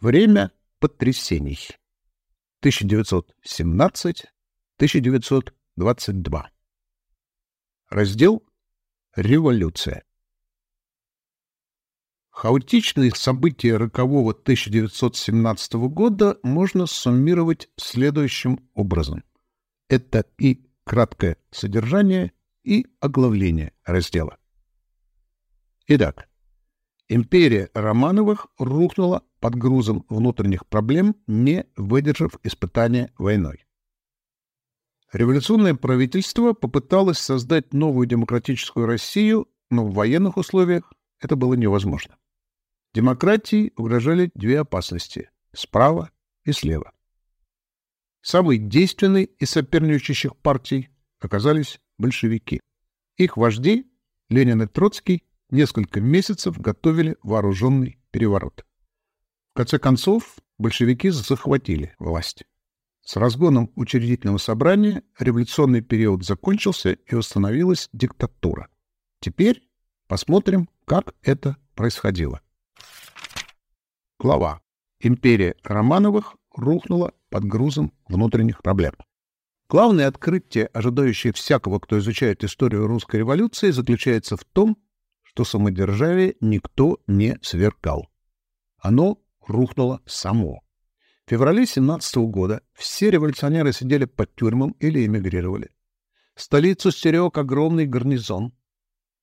Время потрясений. 1917-1922. Раздел «Революция». Хаотичные события рокового 1917 года можно суммировать следующим образом. Это и краткое содержание, и оглавление раздела. Итак, империя Романовых рухнула под грузом внутренних проблем, не выдержав испытания войной. Революционное правительство попыталось создать новую демократическую Россию, но в военных условиях это было невозможно. Демократии угрожали две опасности — справа и слева. Самой действенной из соперничающих партий оказались большевики. Их вожди, Ленин и Троцкий, несколько месяцев готовили вооруженный переворот. Конце концов, большевики захватили власть. С разгоном учредительного собрания революционный период закончился и установилась диктатура. Теперь посмотрим, как это происходило. Глава. Империя Романовых рухнула под грузом внутренних проблем. Главное открытие, ожидающее всякого, кто изучает историю русской революции, заключается в том, что самодержавие никто не свергал. Оно рухнуло само. В феврале 17 года все революционеры сидели под тюрьмам или эмигрировали. Столицу стерег огромный гарнизон.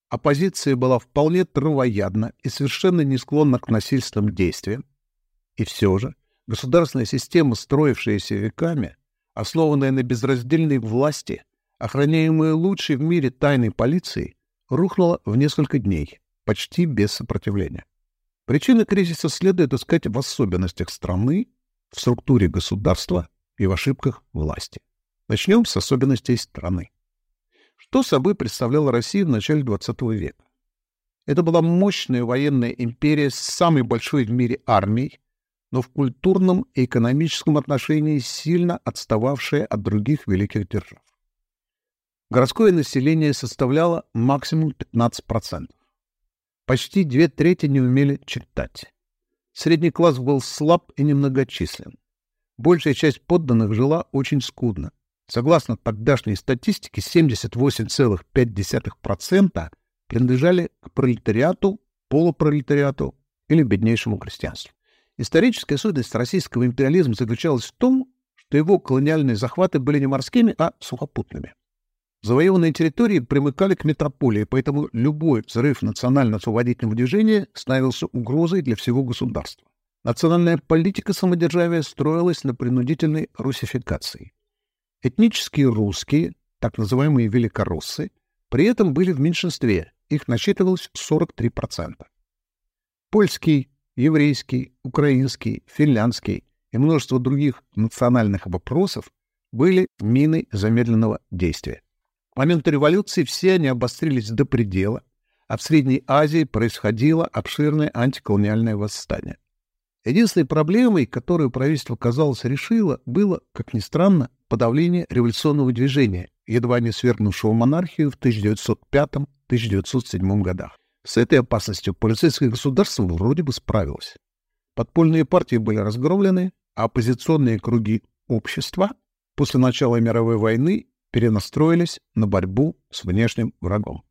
Оппозиция была вполне травоядна и совершенно не склонна к насильственным действиям. И все же государственная система, строившаяся веками, основанная на безраздельной власти, охраняемая лучшей в мире тайной полицией, рухнула в несколько дней, почти без сопротивления. Причины кризиса следует искать в особенностях страны, в структуре государства и в ошибках власти. Начнем с особенностей страны. Что собой представляла Россия в начале XX века? Это была мощная военная империя с самой большой в мире армией, но в культурном и экономическом отношении сильно отстававшая от других великих держав. Городское население составляло максимум 15%. Почти две трети не умели читать. Средний класс был слаб и немногочислен. Большая часть подданных жила очень скудно. Согласно тогдашней статистике, 78,5% принадлежали к пролетариату, полупролетариату или беднейшему крестьянству. Историческая сущность российского империализма заключалась в том, что его колониальные захваты были не морскими, а сухопутными. Завоеванные территории примыкали к метрополии, поэтому любой взрыв национально-освободительного движения становился угрозой для всего государства. Национальная политика самодержавия строилась на принудительной русификации. Этнические русские, так называемые великороссы, при этом были в меньшинстве, их насчитывалось 43%. Польский, еврейский, украинский, финляндский и множество других национальных вопросов были миной замедленного действия. К моменту революции все они обострились до предела, а в Средней Азии происходило обширное антиколониальное восстание. Единственной проблемой, которую правительство, казалось, решило, было, как ни странно, подавление революционного движения, едва не свергнувшего монархию в 1905-1907 годах. С этой опасностью полицейское государство вроде бы справилось. Подпольные партии были разгромлены, а оппозиционные круги общества после начала мировой войны перенастроились на борьбу с внешним врагом.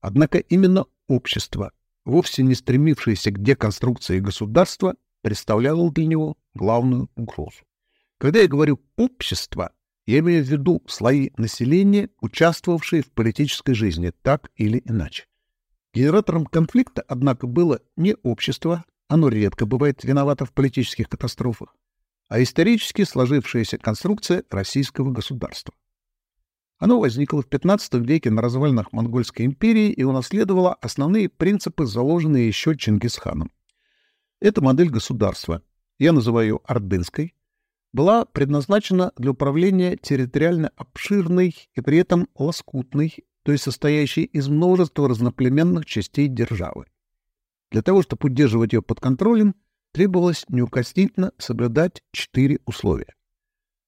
Однако именно общество, вовсе не стремившееся к деконструкции государства, представляло для него главную угрозу. Когда я говорю «общество», я имею в виду слои населения, участвовавшие в политической жизни так или иначе. Генератором конфликта, однако, было не общество, оно редко бывает виновато в политических катастрофах, а исторически сложившаяся конструкция российского государства. Оно возникло в XV веке на развалинах Монгольской империи и унаследовало основные принципы, заложенные еще Чингисханом. Эта модель государства, я называю ее ордынской, была предназначена для управления территориально обширной и при этом лоскутной то есть состоящей из множества разноплеменных частей державы. Для того, чтобы удерживать ее под контролем, требовалось неукоснительно соблюдать четыре условия.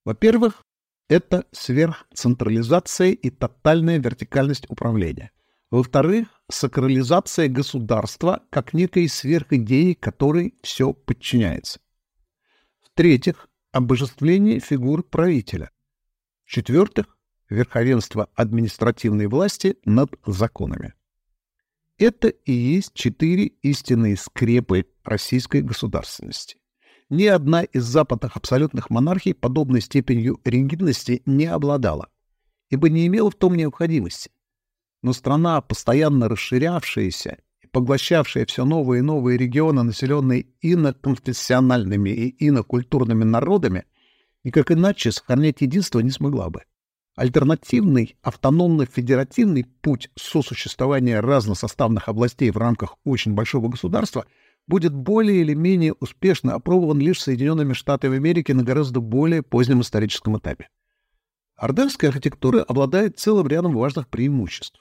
Во-первых, это сверхцентрализация и тотальная вертикальность управления. Во-вторых, сакрализация государства как некой сверхидеи, которой все подчиняется. В-третьих, обожествление фигур правителя. В-четвертых, верховенство административной власти над законами. Это и есть четыре истинные скрепы российской государственности. Ни одна из западных абсолютных монархий подобной степенью ригидности не обладала, ибо не имела в том необходимости. Но страна, постоянно расширявшаяся и поглощавшая все новые и новые регионы, населенные иноконфессиональными и инокультурными народами, никак иначе сохранять единство не смогла бы. Альтернативный автономно-федеративный путь сосуществования разносоставных областей в рамках очень большого государства будет более или менее успешно опробован лишь Соединенными Штатами Америки на гораздо более позднем историческом этапе. Орденская архитектура обладает целым рядом важных преимуществ,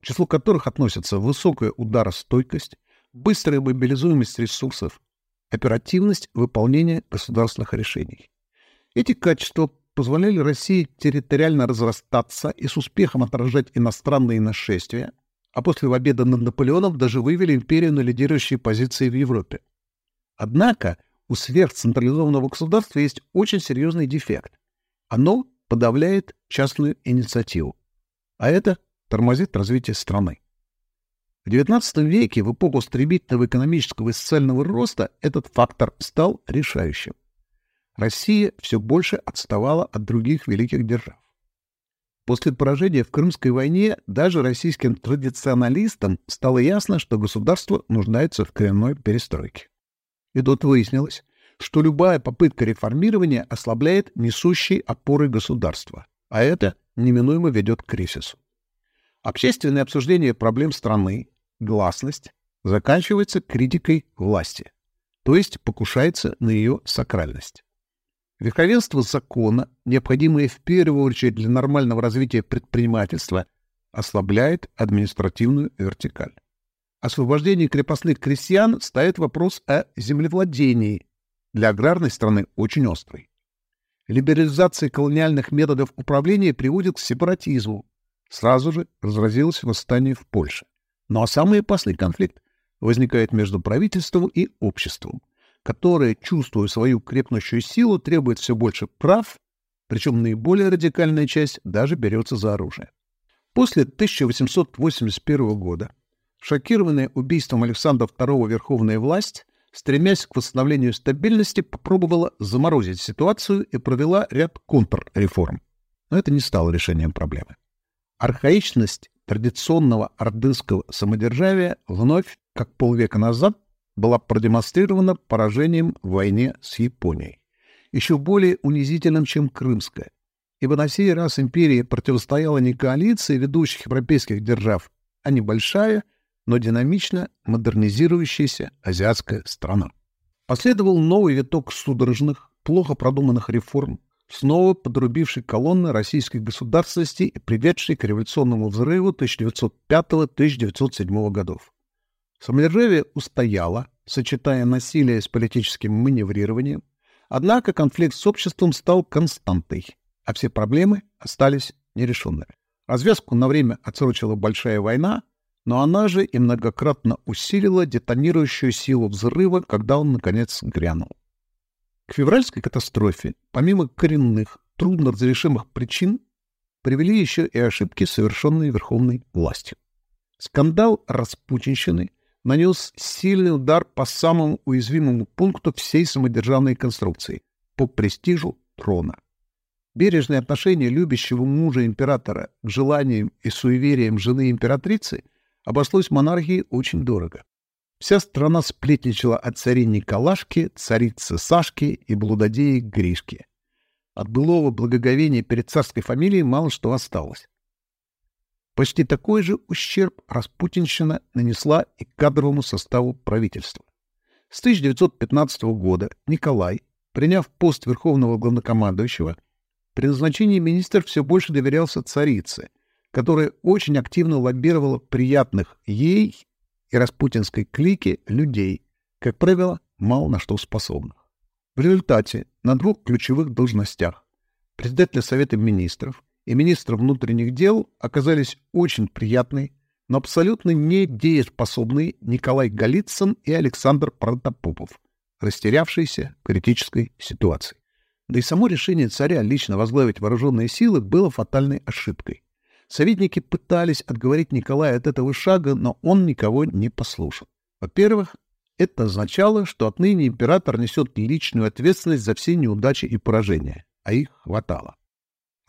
к числу которых относятся высокая ударостойкость, быстрая мобилизуемость ресурсов, оперативность выполнения государственных решений. Эти качества позволяли России территориально разрастаться и с успехом отражать иностранные нашествия, а после победы над Наполеоном даже вывели империю на лидирующие позиции в Европе. Однако у сверхцентрализованного государства есть очень серьезный дефект. Оно подавляет частную инициативу, а это тормозит развитие страны. В XIX веке, в эпоху стремительного экономического и социального роста, этот фактор стал решающим. Россия все больше отставала от других великих держав. После поражения в Крымской войне даже российским традиционалистам стало ясно, что государство нуждается в коренной перестройке. И тут выяснилось, что любая попытка реформирования ослабляет несущие опоры государства, а это неминуемо ведет к кризису. Общественное обсуждение проблем страны, гласность, заканчивается критикой власти, то есть покушается на ее сакральность. Верховенство закона, необходимое в первую очередь для нормального развития предпринимательства, ослабляет административную вертикаль. Освобождение крепостных крестьян ставит вопрос о землевладении, для аграрной страны очень острый. Либерализация колониальных методов управления приводит к сепаратизму. Сразу же разразилось восстание в Польше. Ну а самый опасный конфликт возникает между правительством и обществом которая, чувствуя свою крепнущую силу, требует все больше прав, причем наиболее радикальная часть даже берется за оружие. После 1881 года, шокированная убийством Александра II верховная власть, стремясь к восстановлению стабильности, попробовала заморозить ситуацию и провела ряд контрреформ. Но это не стало решением проблемы. Архаичность традиционного ордынского самодержавия вновь, как полвека назад, была продемонстрирована поражением в войне с Японией, еще более унизительным, чем Крымская, ибо на сей раз империя противостояла не коалиции ведущих европейских держав, а небольшая, но динамично модернизирующаяся азиатская страна. Последовал новый виток судорожных, плохо продуманных реформ, снова подрубивший колонны российской государственности и приведший к революционному взрыву 1905-1907 годов. Самодержавие устояло, сочетая насилие с политическим маневрированием, однако конфликт с обществом стал константой, а все проблемы остались нерешенными. Развязку на время отсрочила Большая война, но она же и многократно усилила детонирующую силу взрыва, когда он, наконец, грянул. К февральской катастрофе, помимо коренных, трудно разрешимых причин, привели еще и ошибки, совершенные верховной властью. Скандал распутинщины нанес сильный удар по самому уязвимому пункту всей самодержавной конструкции — по престижу трона. Бережное отношение любящего мужа императора к желаниям и суевериям жены императрицы обошлось монархии очень дорого. Вся страна сплетничала от царей Николашки, царицы Сашки и блудодеи Гришки. От былого благоговения перед царской фамилией мало что осталось. Почти такой же ущерб Распутинщина нанесла и кадровому составу правительства. С 1915 года Николай, приняв пост верховного главнокомандующего, при назначении министр все больше доверялся царице, которая очень активно лоббировала приятных ей и распутинской клике людей, как правило, мало на что способных. В результате на двух ключевых должностях председателя Совета министров и министра внутренних дел оказались очень приятные, но абсолютно недееспособные Николай Голицын и Александр Протопопов, растерявшиеся в критической ситуации. Да и само решение царя лично возглавить вооруженные силы было фатальной ошибкой. Советники пытались отговорить Николая от этого шага, но он никого не послушал. Во-первых, это означало, что отныне император несет личную ответственность за все неудачи и поражения, а их хватало.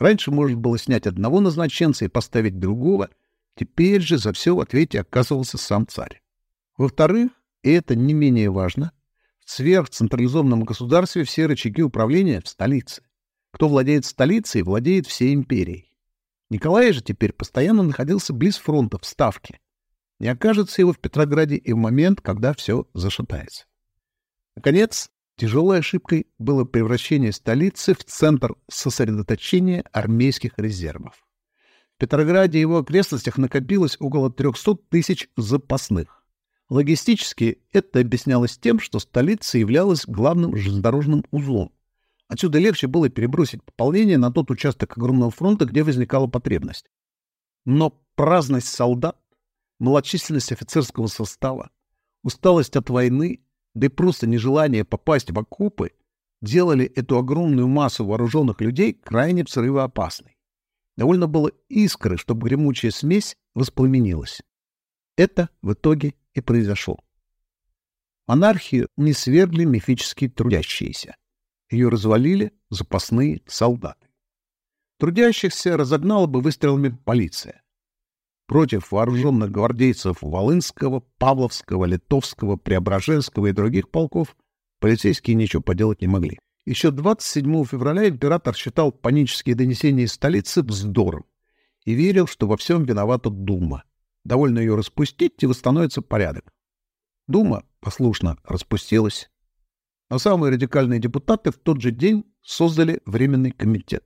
Раньше можно было снять одного назначенца и поставить другого, теперь же за все в ответе оказывался сам царь. Во-вторых, и это не менее важно, в сверхцентрализованном государстве все рычаги управления в столице. Кто владеет столицей, владеет всей империей. Николай же теперь постоянно находился близ фронта, в Ставке. Не окажется его в Петрограде и в момент, когда все зашатается. Наконец, тяжелой ошибкой было превращение столицы в центр сосредоточения армейских резервов. В Петрограде и его окрестностях накопилось около 300 тысяч запасных. Логистически это объяснялось тем, что столица являлась главным железнодорожным узлом. Отсюда легче было перебросить пополнение на тот участок огромного фронта, где возникала потребность. Но праздность солдат, малочисленность офицерского состава, усталость от войны, да и просто нежелание попасть в окопы делали эту огромную массу вооруженных людей крайне взрывоопасной. Довольно было искры, чтобы гремучая смесь воспламенилась. Это в итоге и произошел. Монархию не свергли мифические трудящиеся. Ее развалили запасные солдаты. Трудящихся разогнала бы выстрелами полиция. Против вооруженных гвардейцев Волынского, Павловского, Литовского, Преображенского и других полков полицейские ничего поделать не могли. Еще 27 февраля император считал панические донесения из столицы вздором и верил, что во всем виновата Дума — Довольно ее распустить, и восстановится порядок. Дума послушно распустилась. А самые радикальные депутаты в тот же день создали Временный комитет.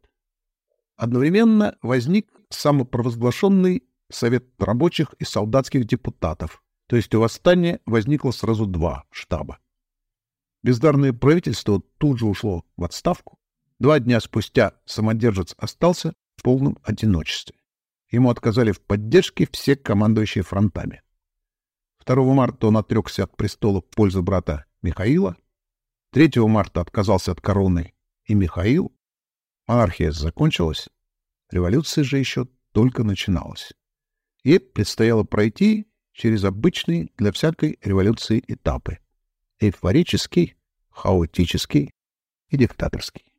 Одновременно возник самопровозглашенный Совет рабочих и солдатских депутатов, то есть у восстания возникло сразу два штаба. Бездарное правительство тут же ушло в отставку. Два дня спустя самодержец остался в полном одиночестве. Ему отказали в поддержке все командующие фронтами. 2 марта он отрекся от престола в пользу брата Михаила. 3 марта отказался от короны и Михаил. Монархия закончилась. Революция же еще только начиналась. И предстояло пройти через обычные для всякой революции этапы. Эйфорический, хаотический и диктаторский.